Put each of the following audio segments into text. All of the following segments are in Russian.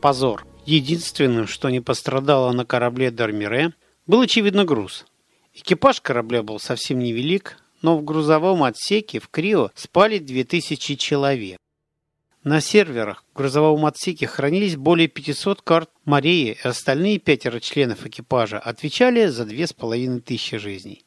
Позор. Единственным, что не пострадало на корабле Дармире, был, очевидно, груз. Экипаж корабля был совсем невелик, но в грузовом отсеке в Крио спали 2000 человек. На серверах в грузовом отсеке хранились более 500 карт Марии, и остальные пятеро членов экипажа отвечали за две с половиной тысячи жизней.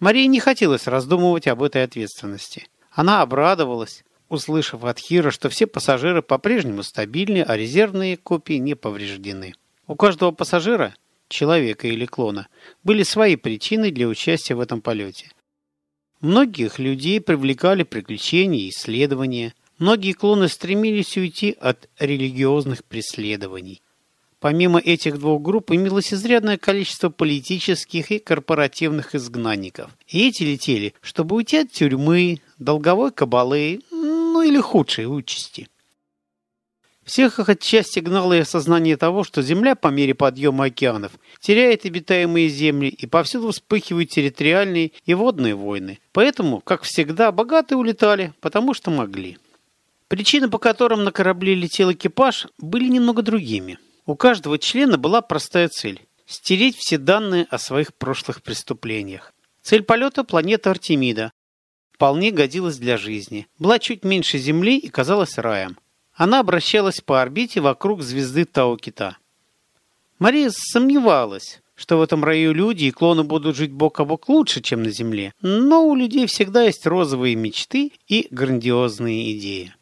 Марии не хотелось раздумывать об этой ответственности. Она обрадовалась, услышав от Хира, что все пассажиры по-прежнему стабильны, а резервные копии не повреждены. У каждого пассажира, человека или клона, были свои причины для участия в этом полете. Многих людей привлекали приключения и исследования – Многие клоны стремились уйти от религиозных преследований. Помимо этих двух групп имелось изрядное количество политических и корпоративных изгнанников. И эти летели, чтобы уйти от тюрьмы, долговой кабалы, или худшей участи. Всех их отчасти гнало и осознание того, что Земля по мере подъема океанов теряет обитаемые земли и повсюду вспыхивают территориальные и водные войны. Поэтому, как всегда, богатые улетали, потому что могли. Причины, по которым на корабле летел экипаж, были немного другими. У каждого члена была простая цель – стереть все данные о своих прошлых преступлениях. Цель полета – планета Артемида. Вполне годилась для жизни. Была чуть меньше Земли и казалась раем. Она обращалась по орбите вокруг звезды Тау-Кита. Мария сомневалась, что в этом раю люди и клоны будут жить бок о бок лучше, чем на Земле. Но у людей всегда есть розовые мечты и грандиозные идеи.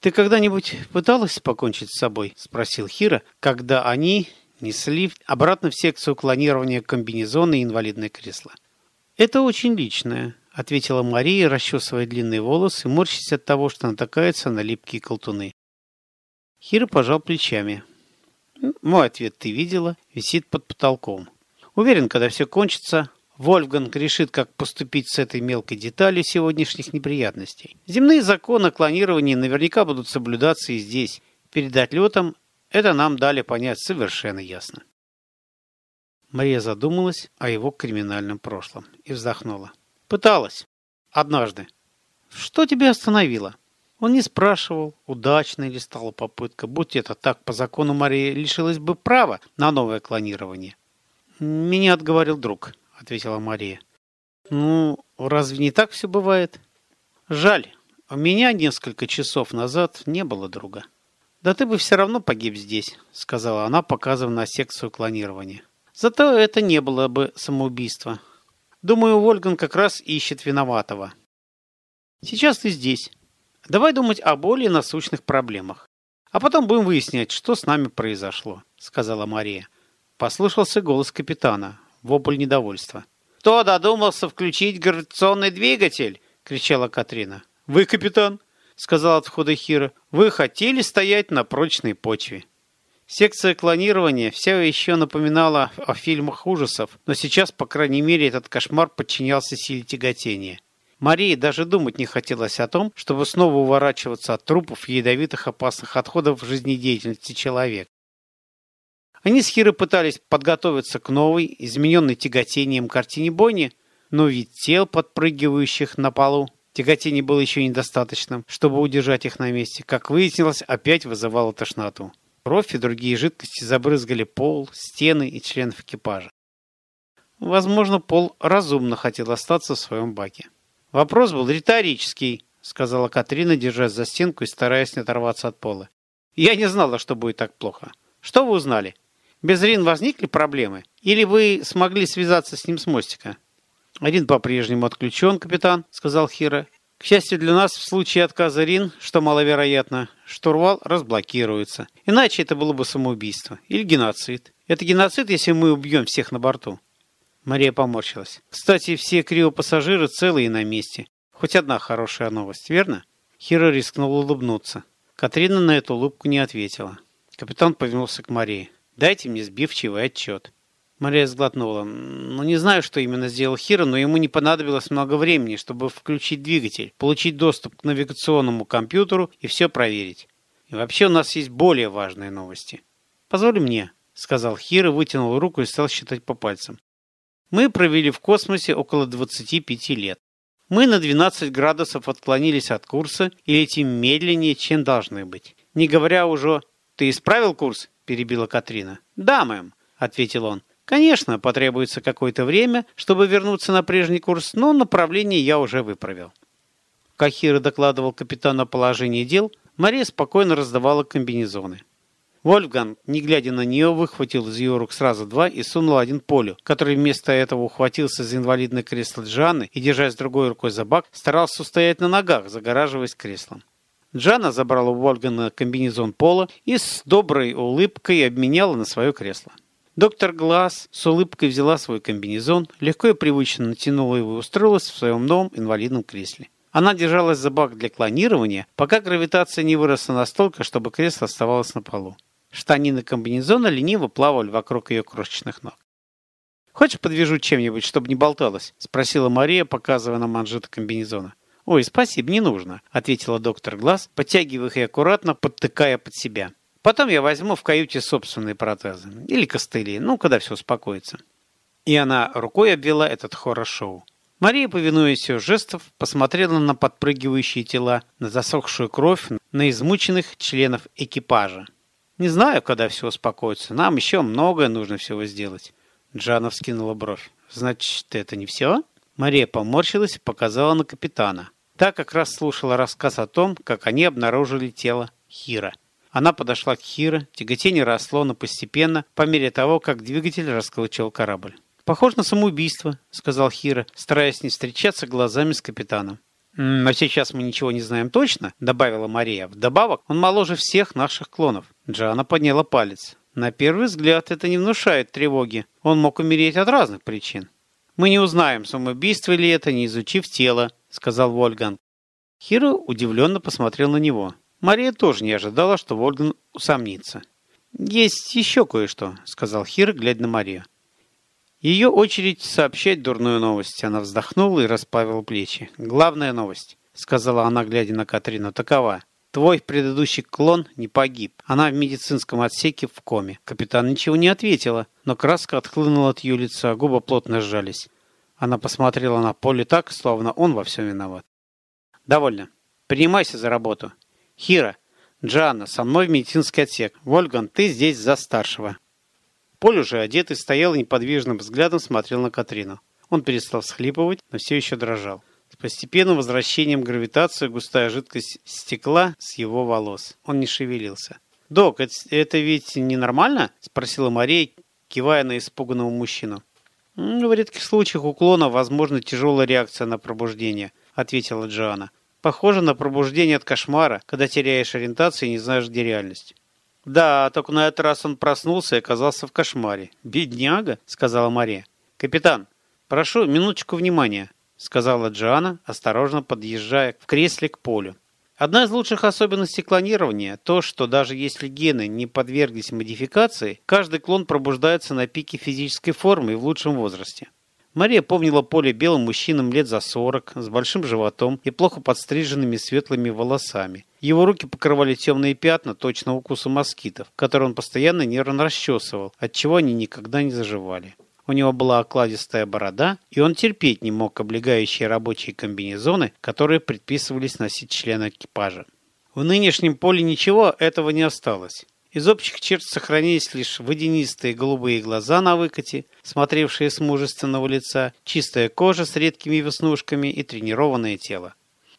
«Ты когда-нибудь пыталась покончить с собой?» – спросил Хира, когда они несли обратно в секцию клонирования комбинезона и инвалидное кресло. «Это очень личное», – ответила Мария, расчесывая длинные волосы, морщась от того, что натыкается на липкие колтуны. Хира пожал плечами. «Мой ответ ты видела, висит под потолком. Уверен, когда все кончится, Вольфганг решит, как поступить с этой мелкой деталью сегодняшних неприятностей. Земные законы клонирования наверняка будут соблюдаться и здесь. Перед отлетом это нам дали понять совершенно ясно. Мария задумалась о его криминальном прошлом и вздохнула. Пыталась. Однажды. Что тебя остановило? Он не спрашивал, удачной ли стала попытка. Будь это так, по закону Мария лишилась бы права на новое клонирование. Меня отговорил друг. — ответила Мария. «Ну, разве не так все бывает?» «Жаль, у меня несколько часов назад не было друга». «Да ты бы все равно погиб здесь», — сказала она, показывая на секцию клонирования. «Зато это не было бы самоубийство. Думаю, Вольган как раз ищет виноватого. Сейчас ты здесь. Давай думать о более насущных проблемах. А потом будем выяснять, что с нами произошло», — сказала Мария. Послышался голос капитана вопль недовольства. «Кто додумался включить гравитационный двигатель?» — кричала Катрина. «Вы, капитан?» — сказал от входа Хира. «Вы хотели стоять на прочной почве». Секция клонирования вся еще напоминала о фильмах ужасов, но сейчас, по крайней мере, этот кошмар подчинялся силе тяготения. Марии даже думать не хотелось о том, чтобы снова уворачиваться от трупов и ядовитых опасных отходов в жизнедеятельности человека. Они с Хиро пытались подготовиться к новой, измененной тяготением картине Бонни, но вид тел, подпрыгивающих на полу, тяготение было еще недостаточным, чтобы удержать их на месте. Как выяснилось, опять вызывало тошноту. Кровь и другие жидкости забрызгали пол, стены и членов экипажа. Возможно, Пол разумно хотел остаться в своем баке. Вопрос был риторический, сказала Катрина, держась за стенку и стараясь не оторваться от пола. Я не знала, что будет так плохо. Что вы узнали? Без Рин возникли проблемы? Или вы смогли связаться с ним с мостика? Рин по-прежнему отключен, капитан, сказал Хира. К счастью для нас, в случае отказа Рин, что маловероятно, штурвал разблокируется. Иначе это было бы самоубийство. Или геноцид. Это геноцид, если мы убьем всех на борту. Мария поморщилась. Кстати, все криопассажиры целые на месте. Хоть одна хорошая новость, верно? Хира рискнул улыбнуться. Катрина на эту улыбку не ответила. Капитан повернулся к Марии. Дайте мне сбивчивый отчет. Мария сглотнула. Ну, не знаю, что именно сделал Хиро, но ему не понадобилось много времени, чтобы включить двигатель, получить доступ к навигационному компьютеру и все проверить. И вообще у нас есть более важные новости. Позволь мне, сказал Хиро, вытянул руку и стал считать по пальцам. Мы провели в космосе около 25 лет. Мы на 12 градусов отклонились от курса и летим медленнее, чем должны быть. Не говоря уже... Ты исправил курс? Перебила Катрина. Да, мэм, ответил он. Конечно, потребуется какое-то время, чтобы вернуться на прежний курс, но направление я уже выправил. Кахира докладывал капитану о положении дел, Мария спокойно раздавала комбинезоны. Вольфганг, не глядя на нее, выхватил из ее рук сразу два и сунул один Полю, который вместо этого ухватился за инвалидное кресло Джанны и, держась другой рукой за бак, старался устоять на ногах, загораживаясь креслом. Джана забрала у Вольгана комбинезон Пола и с доброй улыбкой обменяла на свое кресло. Доктор Глаз с улыбкой взяла свой комбинезон, легко и привычно натянула его и устроилась в своем новом инвалидном кресле. Она держалась за бак для клонирования, пока гравитация не выросла настолько, чтобы кресло оставалось на полу. Штанины комбинезона лениво плавали вокруг ее крошечных ног. «Хочешь, подвяжу чем-нибудь, чтобы не болталось?» — спросила Мария, показывая на манжеты комбинезона. «Ой, спасибо, не нужно», — ответила доктор Глаз, подтягивая их и аккуратно подтыкая под себя. «Потом я возьму в каюте собственные протезы. Или костыли, ну, когда все успокоится». И она рукой обвела этот хоррор-шоу. Мария, повинуясь ее жестов, посмотрела на подпрыгивающие тела, на засохшую кровь, на измученных членов экипажа. Не знаю, когда все успокоится. Нам еще многое нужно всего сделать. Джана вскинула бровь. Значит, это не все? Мария поморщилась и показала на капитана. Та как раз слушала рассказ о том, как они обнаружили тело Хира. Она подошла к Хира, тяготение росло, но постепенно, по мере того, как двигатель раскручивал корабль. «Похоже на самоубийство», — сказал Хира, стараясь не встречаться глазами с капитаном. «Но сейчас мы ничего не знаем точно», — добавила Мария. «Вдобавок, он моложе всех наших клонов». Джана подняла палец. На первый взгляд это не внушает тревоги. Он мог умереть от разных причин. «Мы не узнаем, самоубийство ли это, не изучив тело», — сказал Вольган. Хиро удивленно посмотрел на него. Мария тоже не ожидала, что Вольган усомнится. «Есть еще кое-что», — сказал Хиро, глядя на Марию. Ее очередь сообщать дурную новость. Она вздохнула и расправила плечи. «Главная новость», — сказала она, глядя на Катрину, — «такова. Твой предыдущий клон не погиб. Она в медицинском отсеке в коме». Капитан ничего не ответила, но краска отхлынула от ее лица, губы плотно сжались. Она посмотрела на Поле так, словно он во всем виноват. «Довольно. Принимайся за работу. Хира, Джанна, со мной в медицинский отсек. Вольган, ты здесь за старшего». Поль уже одетый стоял и неподвижным взглядом смотрел на Катрину. Он перестал всхлипывать, но все еще дрожал. С постепенным возвращением гравитации густая жидкость стекла с его волос. Он не шевелился. «Док, это, это ведь ненормально?» – спросила Мария, кивая на испуганного мужчину. «В редких случаях уклона возможна тяжелая реакция на пробуждение», – ответила Джоанна. «Похоже на пробуждение от кошмара, когда теряешь ориентацию и не знаешь, где реальность». Да, только на этот раз он проснулся и оказался в кошмаре. «Бедняга», — сказала Мария. «Капитан, прошу минуточку внимания», — сказала Джоанна, осторожно подъезжая в кресле к полю. Одна из лучших особенностей клонирования – то, что даже если гены не подверглись модификации, каждый клон пробуждается на пике физической формы и в лучшем возрасте. Мария помнила поле белым мужчинам лет за сорок, с большим животом и плохо подстриженными светлыми волосами. Его руки покрывали темные пятна, точно укусы москитов, которые он постоянно нервно расчесывал, отчего они никогда не заживали. У него была окладистая борода, и он терпеть не мог облегающие рабочие комбинезоны, которые предписывались носить члены экипажа. В нынешнем поле ничего этого не осталось. Из общих черт сохранились лишь водянистые голубые глаза на выкате, смотревшие с мужественного лица, чистая кожа с редкими веснушками и тренированное тело.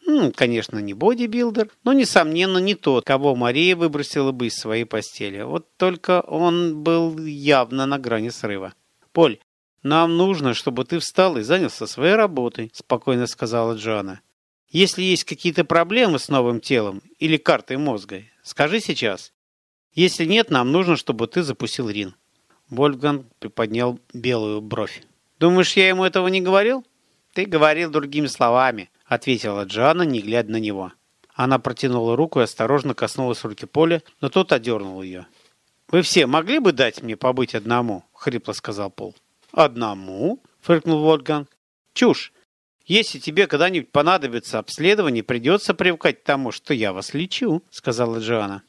М, конечно, не бодибилдер, но, несомненно, не тот, кого Мария выбросила бы из своей постели. Вот только он был явно на грани срыва. «Поль, нам нужно, чтобы ты встал и занялся своей работой», – спокойно сказала Джоанна. «Если есть какие-то проблемы с новым телом или картой мозга, скажи сейчас. Если нет, нам нужно, чтобы ты запустил Рин. Вольфган приподнял белую бровь. Думаешь, я ему этого не говорил? Ты говорил другими словами, ответила Джана, не глядя на него. Она протянула руку и осторожно коснулась руки Поля, но тот одернул ее. «Вы все могли бы дать мне побыть одному?» — хрипло сказал Пол. «Одному?» — фыркнул Вольфганг. «Чушь! Если тебе когда-нибудь понадобится обследование, придется привыкать к тому, что я вас лечу», — сказала Джоанна.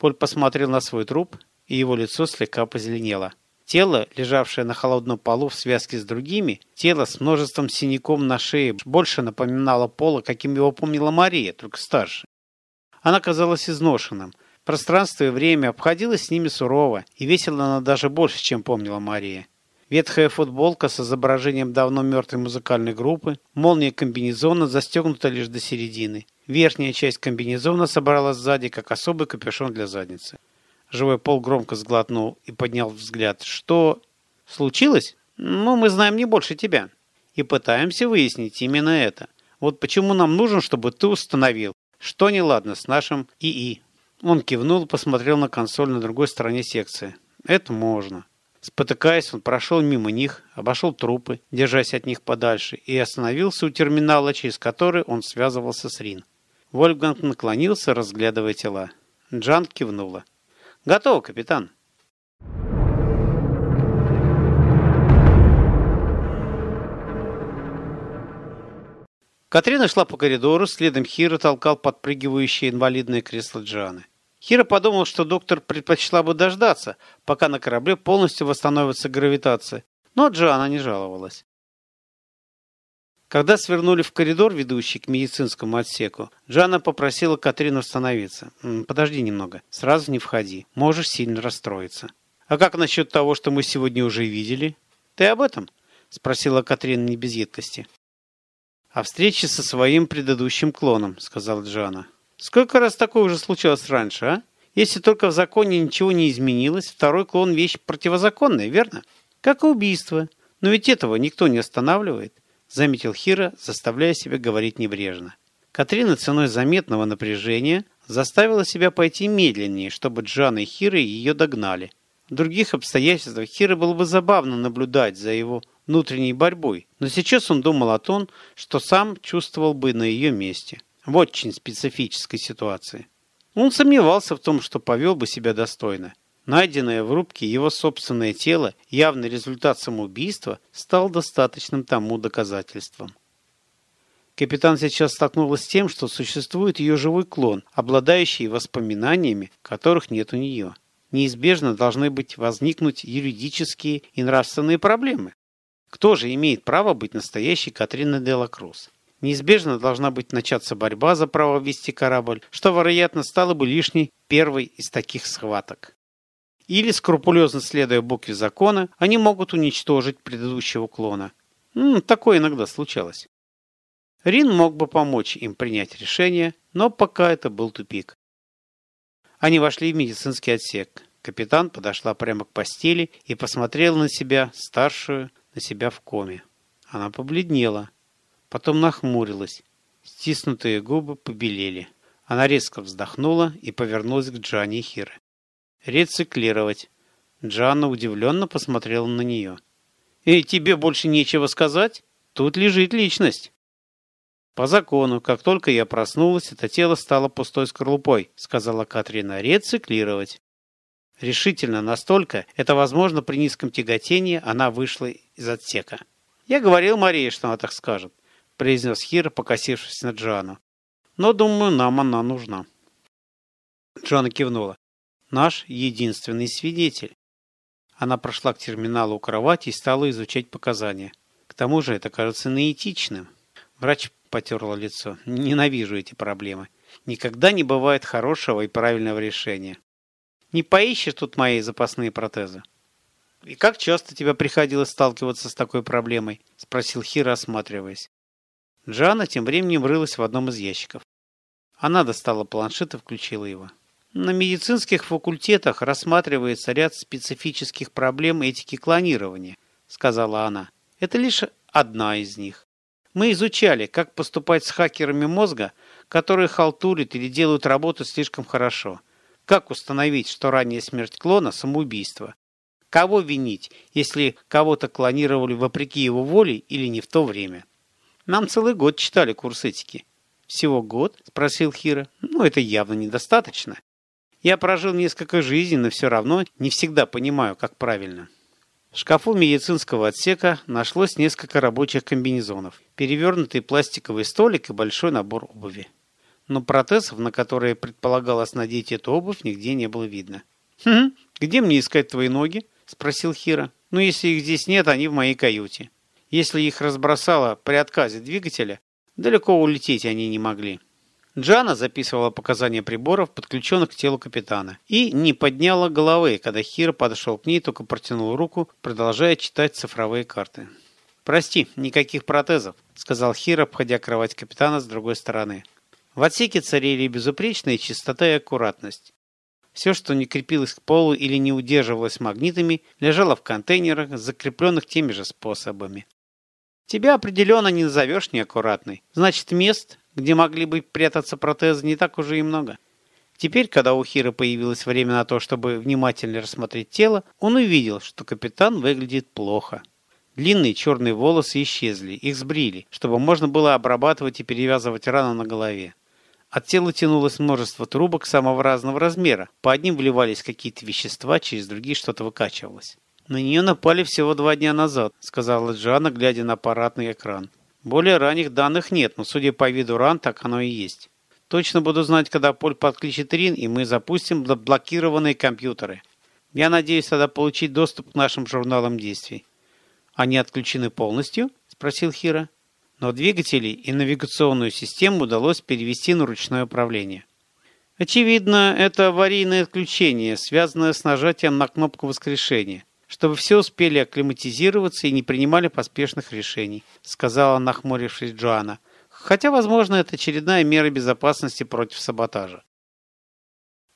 Поль посмотрел на свой труп, и его лицо слегка позеленело. Тело, лежавшее на холодном полу в связке с другими, тело с множеством синяком на шее, больше напоминало пола, каким его помнила Мария, только старше. Она казалась изношенным. Пространство и время обходилось с ними сурово, и весила она даже больше, чем помнила Мария. Ветхая футболка с изображением давно мертвой музыкальной группы, молния комбинезона застегнута лишь до середины. Верхняя часть комбинезона собралась сзади, как особый капюшон для задницы. Живой пол громко сглотнул и поднял взгляд. «Что случилось? Ну, мы знаем не больше тебя. И пытаемся выяснить именно это. Вот почему нам нужно, чтобы ты установил, что неладно с нашим ИИ». Он кивнул посмотрел на консоль на другой стороне секции. «Это можно». Спотыкаясь, он прошел мимо них, обошел трупы, держась от них подальше, и остановился у терминала, через который он связывался с Рин. Вольфганг наклонился, разглядывая тела. Джан кивнула. Готово, капитан. Катрина шла по коридору, следом Хира толкал подпрыгивающее инвалидное кресло Джаны. Хира подумал, что доктор предпочла бы дождаться, пока на корабле полностью восстановится гравитация, но Джана не жаловалась. Когда свернули в коридор, ведущий к медицинскому отсеку, Джана попросила Катрину остановиться. «Подожди немного. Сразу не входи. Можешь сильно расстроиться». «А как насчет того, что мы сегодня уже видели?» «Ты об этом?» — спросила Катрина не без едкости. «О встрече со своим предыдущим клоном», — сказала Джана. «Сколько раз такое уже случалось раньше, а? Если только в законе ничего не изменилось, второй клон — вещь противозаконная, верно? Как и убийство. Но ведь этого никто не останавливает заметил Хира, заставляя себя говорить небрежно. Катрина ценой заметного напряжения заставила себя пойти медленнее, чтобы Джана и Хира ее догнали. В других обстоятельствах Хира было бы забавно наблюдать за его внутренней борьбой, но сейчас он думал о том, что сам чувствовал бы на ее месте. В очень специфической ситуации. Он сомневался в том, что повел бы себя достойно. Найденное в рубке его собственное тело, явный результат самоубийства, стал достаточным тому доказательством. Капитан сейчас столкнулась с тем, что существует ее живой клон, обладающий воспоминаниями, которых нет у нее. Неизбежно должны быть возникнуть юридические и нравственные проблемы. Кто же имеет право быть настоящей Катриной Делакрус? Неизбежно должна быть начаться борьба за право вести корабль, что, вероятно, стало бы лишней первой из таких схваток или, скрупулезно следуя букве закона, они могут уничтожить предыдущего клона. М такое иногда случалось. Рин мог бы помочь им принять решение, но пока это был тупик. Они вошли в медицинский отсек. Капитан подошла прямо к постели и посмотрела на себя, старшую, на себя в коме. Она побледнела, потом нахмурилась. Стиснутые губы побелели. Она резко вздохнула и повернулась к Джани и Хире. Рециклировать. Джанна удивленно посмотрела на нее. «Эй, тебе больше нечего сказать? Тут лежит личность». «По закону, как только я проснулась, это тело стало пустой скорлупой», сказала Катрина. «Рециклировать». Решительно настолько, это возможно при низком тяготении, она вышла из отсека. «Я говорил Марии, что она так скажет», произнес Хир, покосившись на Джану. «Но, думаю, нам она нужна». Джана кивнула наш единственный свидетель. Она прошла к терминалу у кровати и стала изучать показания. К тому же это кажется неэтичным. Врач потерла лицо. Ненавижу эти проблемы. Никогда не бывает хорошего и правильного решения. Не поищешь тут мои запасные протезы? «И как часто тебе приходилось сталкиваться с такой проблемой?» – спросил Хира, осматриваясь. Джана тем временем рылась в одном из ящиков. Она достала планшет и включила его. На медицинских факультетах рассматривается ряд специфических проблем этики клонирования, сказала она. Это лишь одна из них. Мы изучали, как поступать с хакерами мозга, которые халтурят или делают работу слишком хорошо. Как установить, что ранняя смерть клона – самоубийство? Кого винить, если кого-то клонировали вопреки его воле или не в то время? Нам целый год читали курс этики. «Всего год?» – спросил Хира. «Ну, это явно недостаточно. Я прожил несколько жизней, но все равно не всегда понимаю, как правильно. В шкафу медицинского отсека нашлось несколько рабочих комбинезонов, перевернутый пластиковый столик и большой набор обуви. Но протезов, на которые предполагалось надеть эту обувь, нигде не было видно. «Хм, где мне искать твои ноги?» – спросил Хира. «Ну, если их здесь нет, они в моей каюте. Если их разбросало при отказе двигателя, далеко улететь они не могли». Джана записывала показания приборов, подключенных к телу капитана, и не подняла головы, когда Хира подошел к ней, только протянул руку, продолжая читать цифровые карты. «Прости, никаких протезов», — сказал Хира, обходя кровать капитана с другой стороны. В отсеке царили безупречная чистота и аккуратность. Все, что не крепилось к полу или не удерживалось магнитами, лежало в контейнерах, закрепленных теми же способами. Тебя определенно не назовешь неаккуратной. Значит, мест, где могли бы прятаться протезы, не так уже и много. Теперь, когда у Хира появилось время на то, чтобы внимательно рассмотреть тело, он увидел, что капитан выглядит плохо. Длинные черные волосы исчезли, их сбрили, чтобы можно было обрабатывать и перевязывать рану на голове. От тела тянулось множество трубок самого разного размера. По одним вливались какие-то вещества, через другие что-то выкачивалось. «На нее напали всего два дня назад», — сказала Джана, глядя на аппаратный экран. «Более ранних данных нет, но судя по виду ран, так оно и есть. Точно буду знать, когда Поль подключит Рин, и мы запустим блокированные компьютеры. Я надеюсь тогда получить доступ к нашим журналам действий». «Они отключены полностью?» — спросил Хира но двигатели и навигационную систему удалось перевести на ручное управление. Очевидно, это аварийное отключение, связанное с нажатием на кнопку воскрешения, чтобы все успели акклиматизироваться и не принимали поспешных решений, сказала нахмурившись Джоанна. Хотя, возможно, это очередная мера безопасности против саботажа.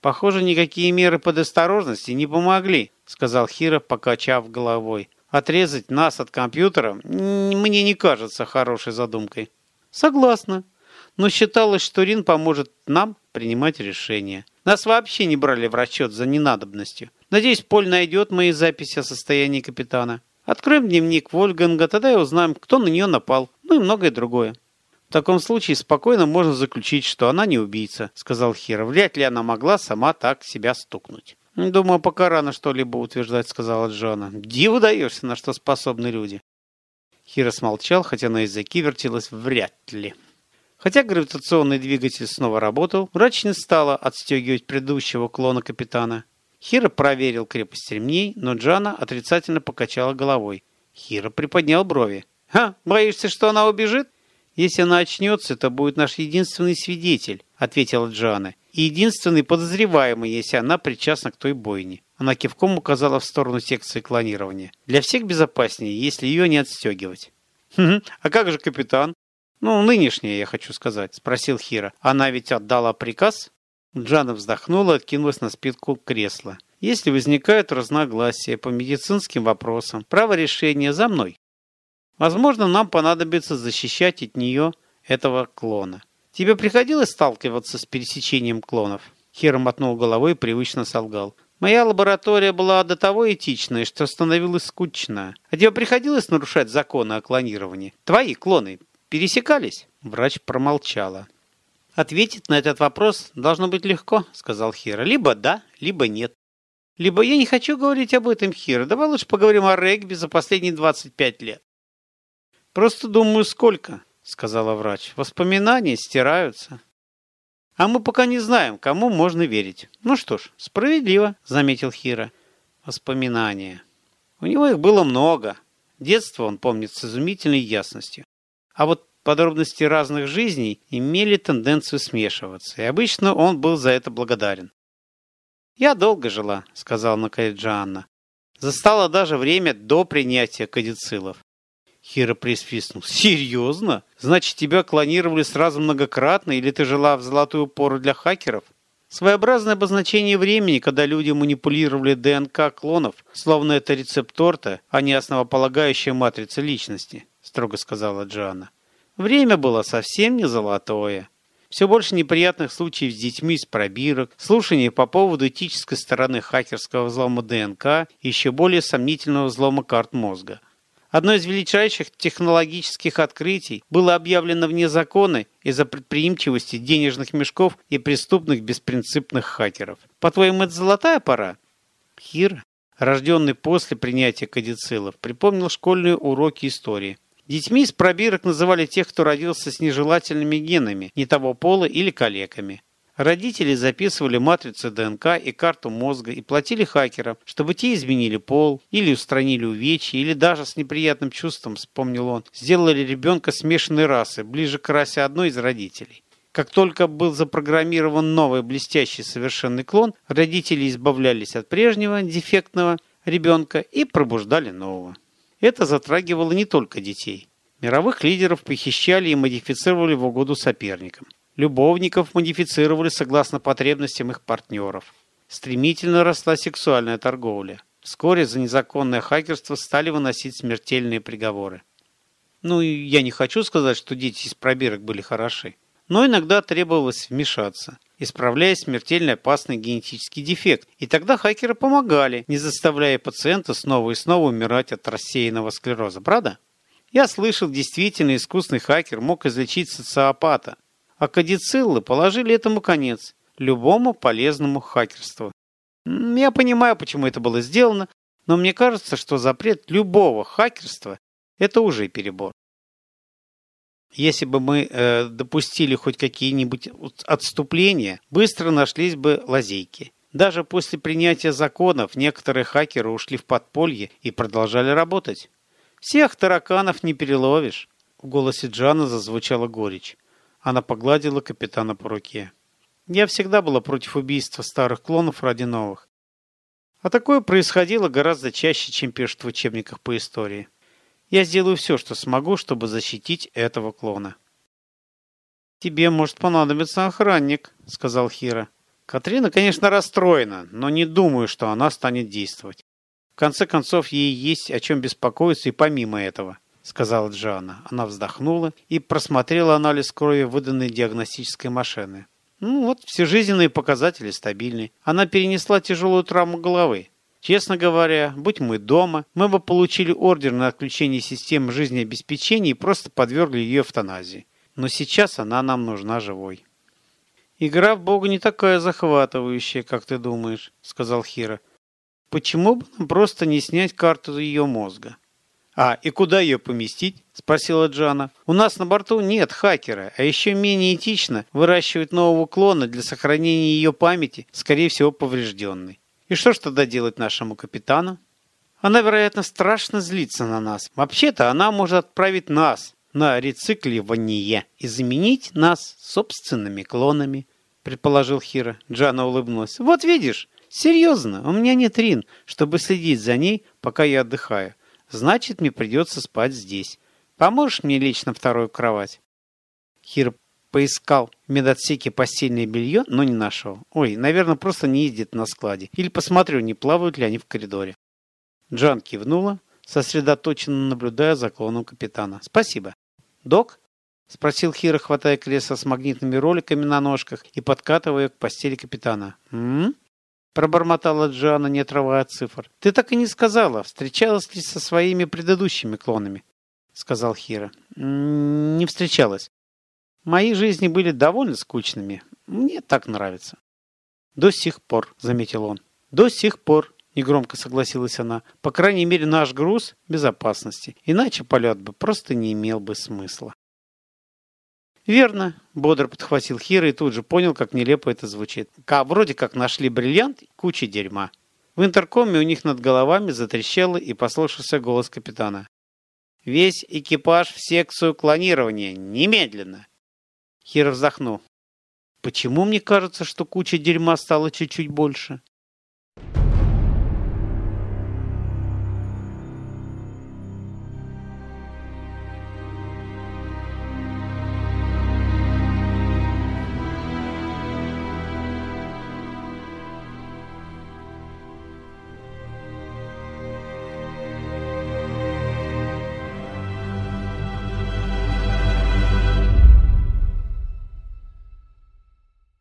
Похоже, никакие меры предосторожности не помогли, сказал Хира, покачав головой. Отрезать нас от компьютера мне не кажется хорошей задумкой. Согласна. Но считалось, что Рин поможет нам принимать решения. Нас вообще не брали в расчет за ненадобностью. Надеюсь, Поль найдет мои записи о состоянии капитана. Откроем дневник Вольганга, тогда и узнаем, кто на нее напал, ну и многое другое. В таком случае спокойно можно заключить, что она не убийца, сказал Хира. Вряд ли она могла сама так себя стукнуть. «Думаю, пока рано что-либо утверждать», — сказала Джона. «Диву даешься, на что способны люди». Хира смолчал, хотя на языке вертелось «вряд ли». Хотя гравитационный двигатель снова работал, врач не стала отстегивать предыдущего клона капитана. Хира проверил крепость ремней, но Джана отрицательно покачала головой. Хира приподнял брови. «Ха, боишься, что она убежит?» «Если она очнется, это будет наш единственный свидетель», — ответила Джана и единственный подозреваемый, если она причастна к той бойне. Она кивком указала в сторону секции клонирования. Для всех безопаснее, если ее не отстегивать. «А как же капитан?» «Ну, нынешняя, я хочу сказать», — спросил Хира. «Она ведь отдала приказ?» Джана вздохнула и откинулась на спинку кресла. «Если возникают разногласия по медицинским вопросам, право решения за мной. Возможно, нам понадобится защищать от нее этого клона. Тебе приходилось сталкиваться с пересечением клонов? Хер мотнул головой и привычно солгал. Моя лаборатория была до того этичной, что становилась скучно. А тебе приходилось нарушать законы о клонировании? Твои клоны пересекались? Врач промолчала. Ответить на этот вопрос должно быть легко, сказал Хира. Либо да, либо нет. Либо я не хочу говорить об этом, Хира. Давай лучше поговорим о регби за последние 25 лет. Просто думаю, сколько сказала врач. Воспоминания стираются. А мы пока не знаем, кому можно верить. Ну что ж, справедливо, заметил Хира. Воспоминания. У него их было много. Детство он помнит с изумительной ясностью. А вот подробности разных жизней имели тенденцию смешиваться, и обычно он был за это благодарен. «Я долго жила», — сказала наконец Джоанна. «Застала даже время до принятия кадицилов. Хира присвистнул. «Серьезно? Значит, тебя клонировали сразу многократно, или ты жила в золотую пору для хакеров?» Своеобразное обозначение времени, когда люди манипулировали ДНК клонов, словно это рецепт торта, а не основополагающая матрица личности, строго сказала Джоанна. Время было совсем не золотое. Все больше неприятных случаев с детьми из пробирок, слушаний по поводу этической стороны хакерского взлома ДНК и еще более сомнительного взлома карт мозга. Одно из величайших технологических открытий было объявлено вне закона из-за предприимчивости денежных мешков и преступных беспринципных хакеров. По-твоему, это золотая пора? Хир, рожденный после принятия кадицилов, припомнил школьные уроки истории. Детьми из пробирок называли тех, кто родился с нежелательными генами, не того пола или калеками. Родители записывали матрицы ДНК и карту мозга и платили хакерам, чтобы те изменили пол, или устранили увечья, или даже с неприятным чувством, вспомнил он, сделали ребенка смешанной расы, ближе к расе одной из родителей. Как только был запрограммирован новый блестящий совершенный клон, родители избавлялись от прежнего дефектного ребенка и пробуждали нового. Это затрагивало не только детей. Мировых лидеров похищали и модифицировали в угоду соперникам. Любовников модифицировали согласно потребностям их партнеров. Стремительно росла сексуальная торговля. Вскоре за незаконное хакерство стали выносить смертельные приговоры. Ну, я не хочу сказать, что дети из пробирок были хороши. Но иногда требовалось вмешаться, исправляя смертельно опасный генетический дефект. И тогда хакеры помогали, не заставляя пациента снова и снова умирать от рассеянного склероза. Правда? Я слышал, действительно искусный хакер мог излечить социопата, а кадициллы положили этому конец, любому полезному хакерству. Я понимаю, почему это было сделано, но мне кажется, что запрет любого хакерства – это уже перебор. Если бы мы э, допустили хоть какие-нибудь отступления, быстро нашлись бы лазейки. Даже после принятия законов некоторые хакеры ушли в подполье и продолжали работать. Всех тараканов не переловишь. В голосе Джана зазвучала горечь. Она погладила капитана по руке. Я всегда была против убийства старых клонов ради новых. А такое происходило гораздо чаще, чем пишут в учебниках по истории. Я сделаю все, что смогу, чтобы защитить этого клона. «Тебе может понадобиться охранник», — сказал Хира. Катрина, конечно, расстроена, но не думаю, что она станет действовать. В конце концов, ей есть о чем беспокоиться и помимо этого сказала Джоанна. Она вздохнула и просмотрела анализ крови, выданной диагностической машины. Ну вот, все жизненные показатели стабильны. Она перенесла тяжелую травму головы. Честно говоря, будь мы дома, мы бы получили ордер на отключение системы жизнеобеспечения и просто подвергли ее эвтаназии. Но сейчас она нам нужна живой. «Игра в Бога не такая захватывающая, как ты думаешь», — сказал Хира. «Почему бы нам просто не снять карту ее мозга?» «А, и куда ее поместить?» – спросила Джана. «У нас на борту нет хакера, а еще менее этично выращивать нового клона для сохранения ее памяти, скорее всего, поврежденной. И что ж тогда делать нашему капитану?» Она, вероятно, страшно злится на нас. Вообще-то она может отправить нас на рецикливание и заменить нас собственными клонами, предположил Хира. Джана улыбнулась. Вот видишь, серьезно, у меня нет Рин, чтобы следить за ней, пока я отдыхаю. Значит, мне придется спать здесь. Поможешь мне лечь на вторую кровать?» Хир поискал в медотсеке постельное белье, но не нашел. Ой, наверное, просто не ездит на складе. Или посмотрю, не плавают ли они в коридоре. Джан кивнула, сосредоточенно наблюдая за клоном капитана. «Спасибо». «Док?» — спросил Хира, хватая кресло с магнитными роликами на ножках и подкатывая к постели капитана. «М? пробормотала Джоанна, не отрывая от цифр. «Ты так и не сказала, встречалась ли со своими предыдущими клонами?» — сказал Хира. «Не встречалась. Мои жизни были довольно скучными. Мне так нравится». «До сих пор», — заметил он. «До сих пор», — негромко согласилась она. «По крайней мере, наш груз — безопасности. Иначе полет бы просто не имел бы смысла». «Верно», — бодро подхватил Хира и тут же понял, как нелепо это звучит. К вроде как нашли бриллиант и куча дерьма. В интеркоме у них над головами затрещало и послушался голос капитана. «Весь экипаж в секцию клонирования! Немедленно!» Хира вздохнул. «Почему мне кажется, что куча дерьма стала чуть-чуть больше?»